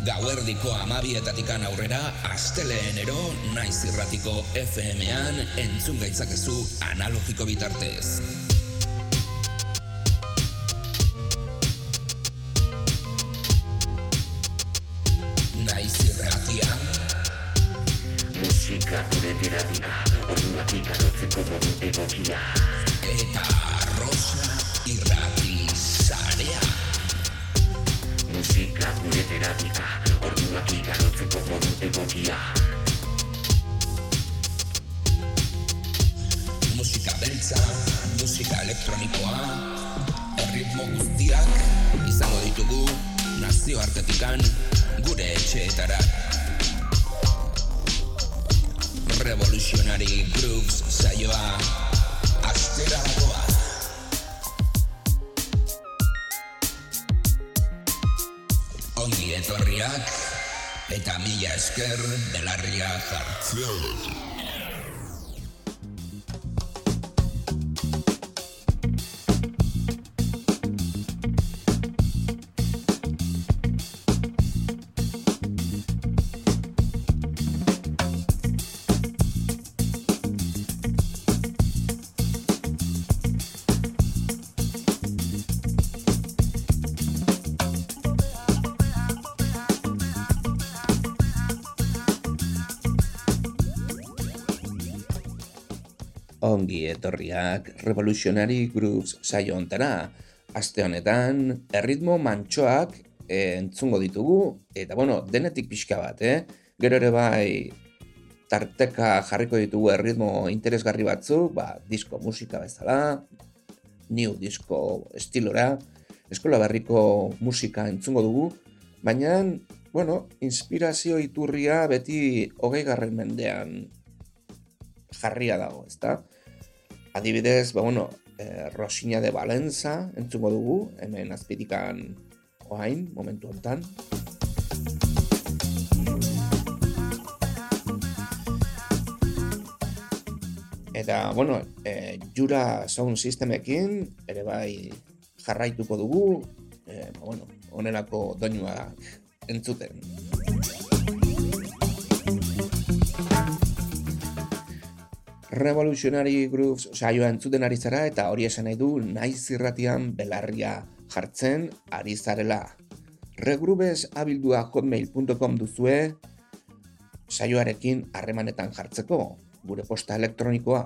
Gauerdiko amabietatikan aurrera, asteleenero naiz irratiko FM-an entzun gaitzakezu analogiko bitartez. Naiz irratia. Musika gure terapia, orduak ikarotzeko modu egokia. Eta Musika gure terapia, orduak ikarotzeko modu egokia. Musika beltza, musika elektronikoa, erritmo guztiak izango ditugu nazioartetikan gure etxeetara. Revolutionary Grooves saioa astera etorriak eta mila esker belarria jartzen. Etorriak Revolutionary Grooves saio ontara. Aste honetan, erritmo mantxoak eh, entzungo ditugu, eta bueno, denetik pixka bat, eh? Gero ere bai, tarteka jarriko ditugu erritmo interesgarri batzu, ba, disko musika bezala, new disko estilora, eskola berriko musika entzungo dugu, baina, bueno, inspirazio iturria beti hogei garren mendean jarria dago, ezta? Adibidez, ba, bueno, eh, Rosina de Valenza entzungo dugu, hemen azpitikan oain, momentu honetan. Eta, bueno, eh, Jura Sound Systemekin ere bai jarraituko dugu, eh, ba, bueno, onelako doinuak entzuten. Revolutionary Grooves saioa entzuten ari zara eta hori esan nahi du naiz irratian belarria jartzen ari zarela. Regrubes abildua hotmail.com duzue saioarekin harremanetan jartzeko, gure posta elektronikoa.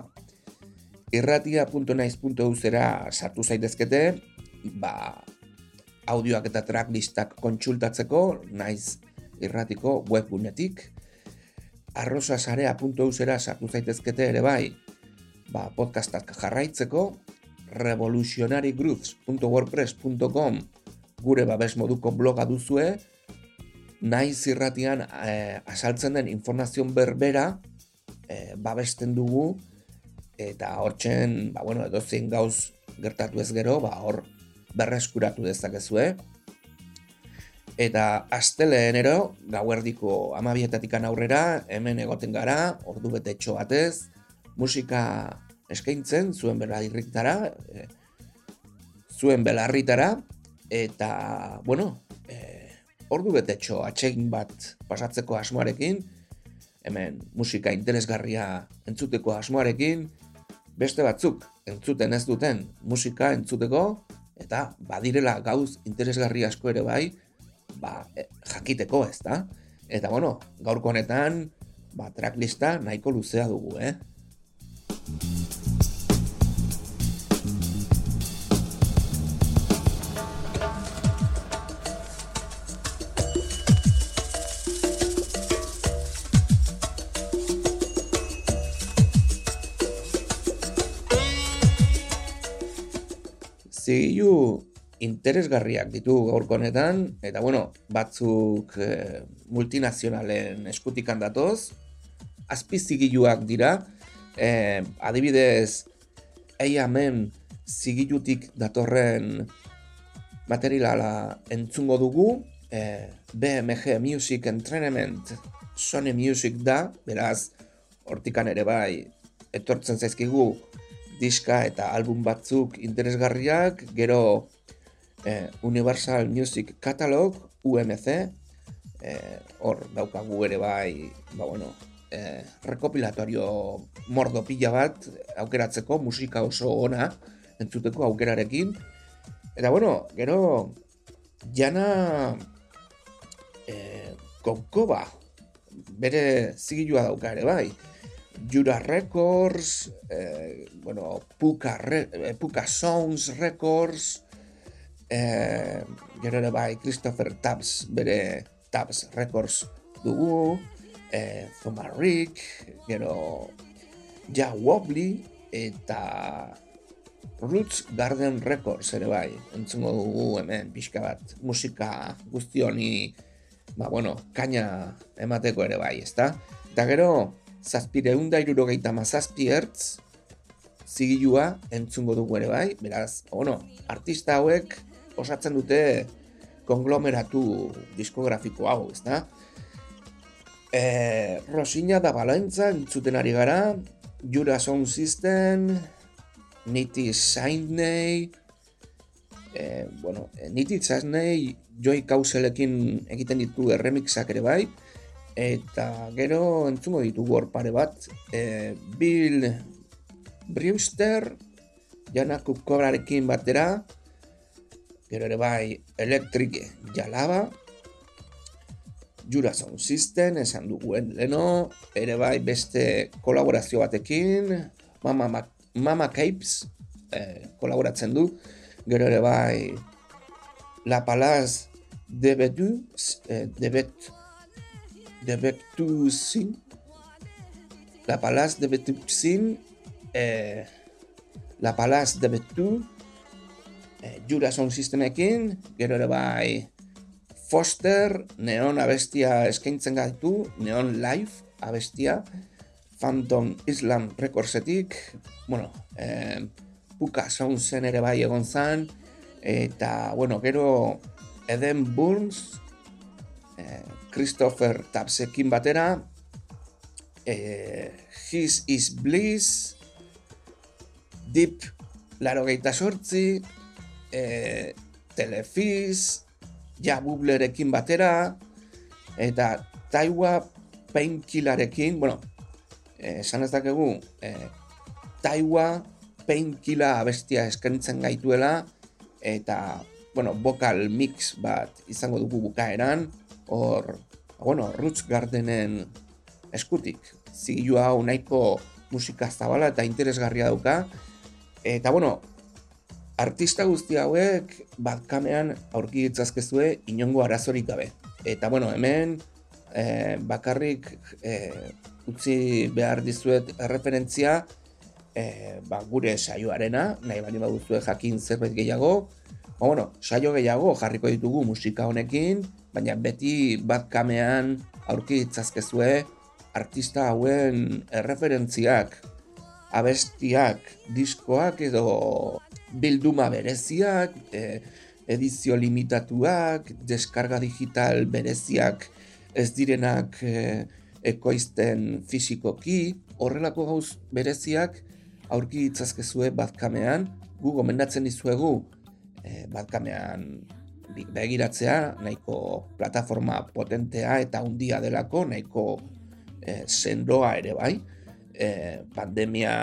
Irratia.naiz.eu zera sartu zaitezkete, ba, audioak eta tracklistak kontsultatzeko, naiz irratiko webgunetik, arrosasarea.eu zera sartu zaitezkete ere bai, ba, podcastak jarraitzeko, revolutionarygrooves.wordpress.com gure babes moduko bloga duzue, naiz irratian eh, asaltzen den informazion berbera eh, babesten dugu, eta hortzen, ba, bueno, edozein gauz gertatu ez gero, ba, hor berreskuratu dezakezue. Eta asteleenero, gauerdiko amabietatikan aurrera, hemen egoten gara, ordu bete batez, musika eskaintzen, zuen belarritara, e, zuen belarritara, eta, bueno, e, ordu bete atsegin bat pasatzeko asmoarekin, hemen musika interesgarria entzuteko asmoarekin, beste batzuk entzuten ez duten musika entzuteko, eta badirela gauz interesgarri asko ere bai, ba, e, jakiteko, ez da? Eta, bueno, gaurko honetan, ba, tracklista nahiko luzea dugu, eh? Zigilu interesgarriak ditu gaurko honetan, eta bueno, batzuk e, multinazionalen eskutikan datoz, azpizigiluak dira, e, adibidez, eiamen zigilutik datorren materiala entzungo dugu, e, BMG Music Entrainment Sony Music da, beraz, hortikan ere bai, etortzen zaizkigu diska eta album batzuk interesgarriak, gero eh, Universal Music Catalog, UMC, eh, hor daukagu ere bai, ba bueno, eh, rekopilatorio mordo pila bat aukeratzeko musika oso ona entzuteko aukerarekin. Eta bueno, gero jana eh, konkoba bere zigilua dauka ere bai. Jura Records, eh, bueno, Puka, Re, eh, Puka Sounds Records, eh, gero bai Christopher Tabs bere Tabs Records dugu, eh, Thoma Rick, gero Ja Wobbly eta Roots Garden Records ere bai, entzungo dugu hemen pixka bat musika guzti honi ba, bueno, kaina emateko ere bai, ezta? Eta gero, zazpireun da irurogeita mazazpi ertz, zigilua entzungo dugu ere bai, beraz, bueno, artista hauek osatzen dute konglomeratu diskografiko hau, ezta? E, Rosina da Balentza entzuten ari gara, Jura Sound System, Niti Saintney, e, bueno, Niti Saintney Joy Kauselekin egiten ditu remixak ere bai, eta gero entzungo ditugu hor pare bat, e, Bill Brewster, Jana Kukobrarekin batera, gero ere bai Electric Jalaba, Jura Sound System, esan duguen leno, ere bai beste kolaborazio batekin, Mama, Ma Mama Capes eh, kolaboratzen du, gero ere bai La Palaz de Betu, eh, de Bet, de Betu Sin, La Palaz de Betu Sin, eh, La Palaz de Betu, Jura Sound Systemekin, gero ere bai Foster, Neon abestia eskaintzen gaitu, Neon Live abestia, Phantom Islam Recordsetik, bueno, eh, Puka Soundsen ere bai egon zan, eta, bueno, gero Eden Burns, eh, Christopher Tapsekin batera, eh, His is Bliss, Deep Laro geita sortzi, eh, Telefis, Ja Bublerekin batera, eta Taiwa Painkillerekin, bueno, eh, esan ez dakegu, eh, Taiwa Painkiller abestia eskentzen gaituela, eta, bueno, vocal mix bat izango dugu bukaeran, hor, bueno, Roots Gardenen eskutik, zigilu hau nahiko musika zabala eta interesgarria dauka, eta, bueno, artista guzti hauek batkamean aurki ditzazkezue inongo arazorik gabe. Eta bueno, hemen eh, bakarrik eh, utzi behar dizuet erreferentzia eh, ba, gure saioarena, nahi bali baduzue jakin zerbait gehiago. Ba, bueno, saio gehiago jarriko ditugu musika honekin, baina beti batkamean aurki ditzazkezue artista hauen erreferentziak, abestiak, diskoak edo bilduma bereziak, e, edizio limitatuak, deskarga digital bereziak ez direnak e, ekoizten fisikoki, horrelako gauz bereziak aurki ditzazkezue bazkamean, gu gomendatzen dizuegu e, bazkamean begiratzea, nahiko plataforma potentea eta handia delako, nahiko e, sendoa ere bai, e, pandemia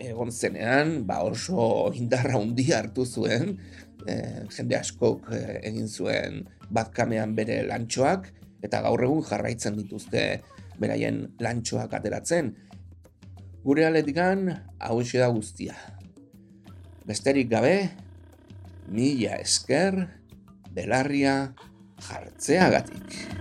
egon zenean, ba oso indarra handia hartu zuen, e, jende askok e, egin zuen batkamean bere lantxoak, eta gaur egun jarraitzen dituzte beraien lantxoak ateratzen. Gure aletikan, hau da guztia. Besterik gabe, mila esker, belarria jartzeagatik.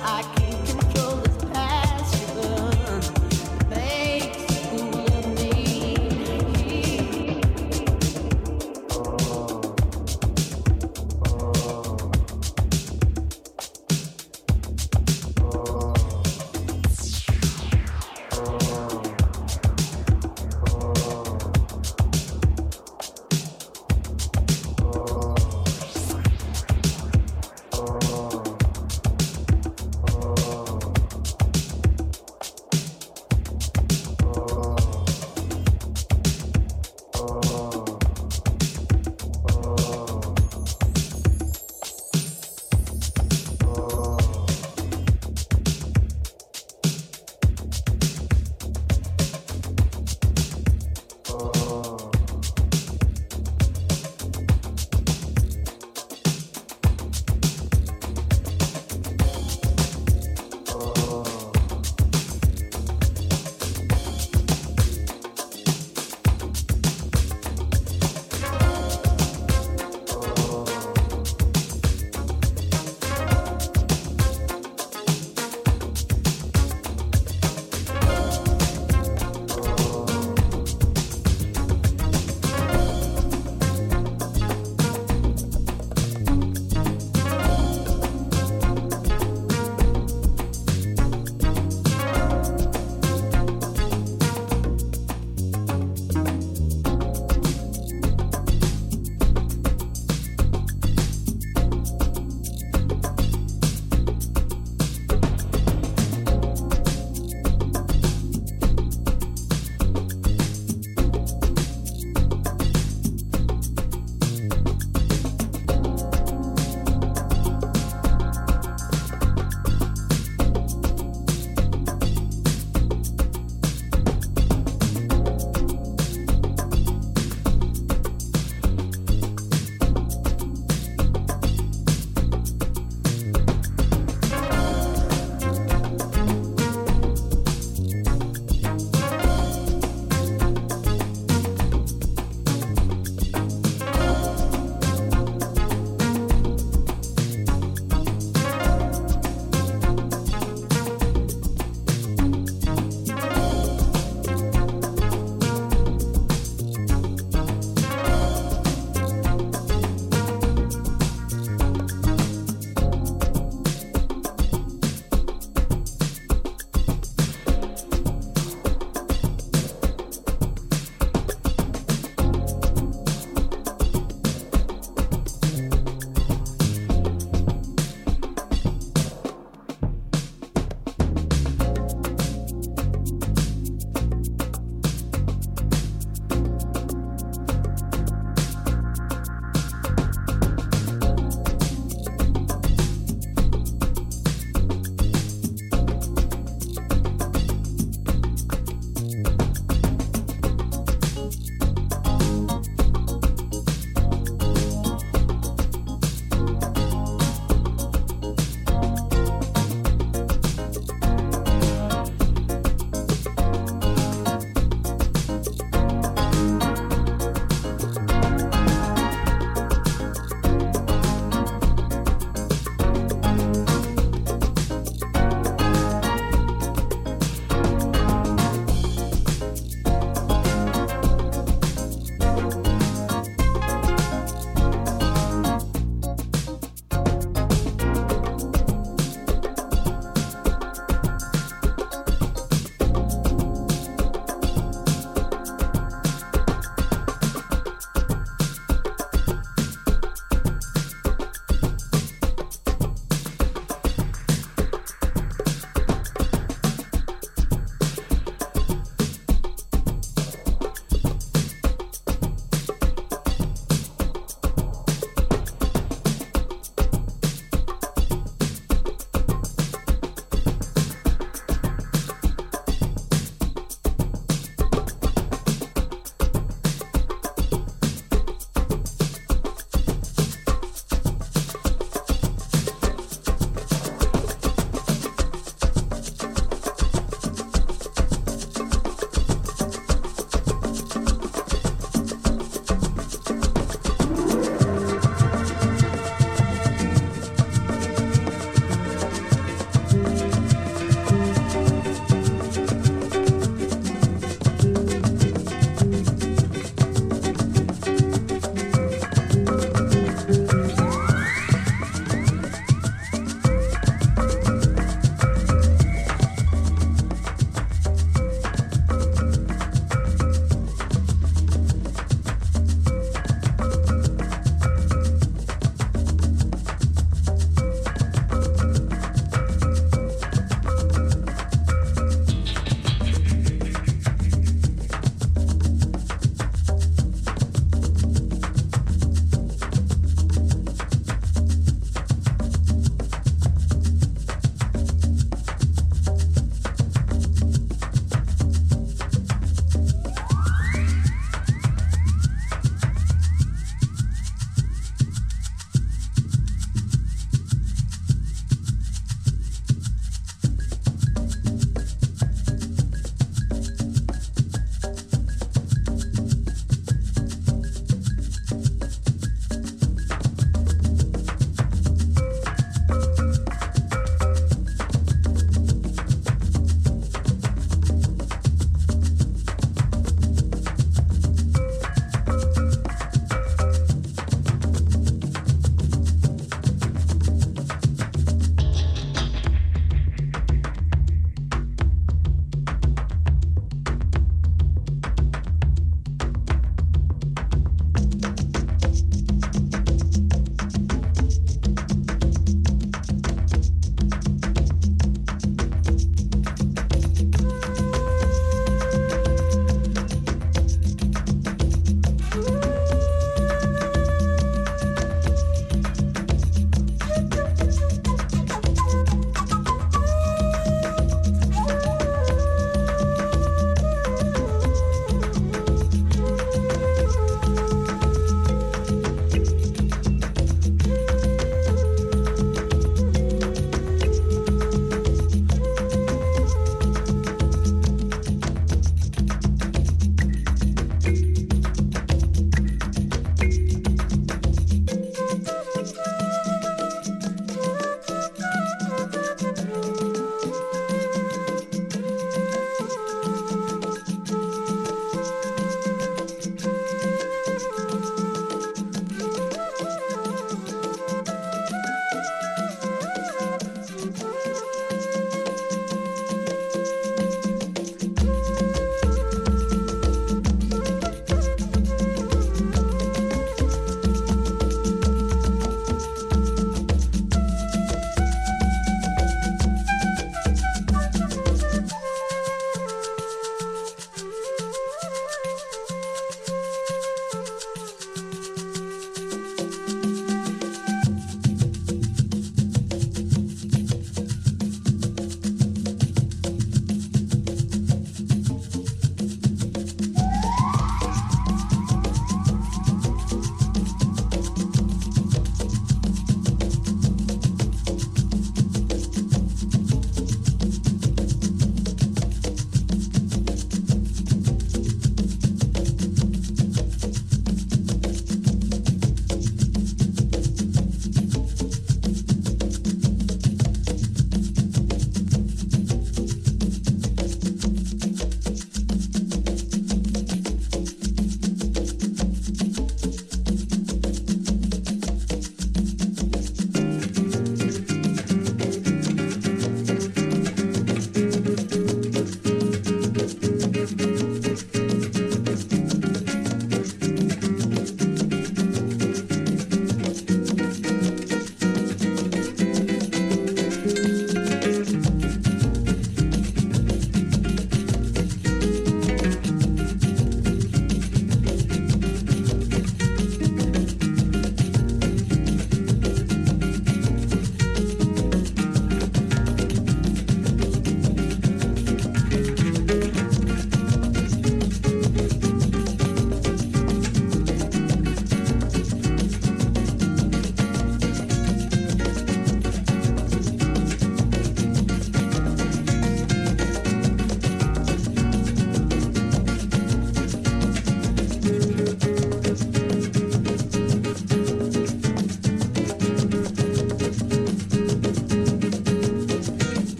I can't.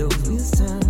Of this time.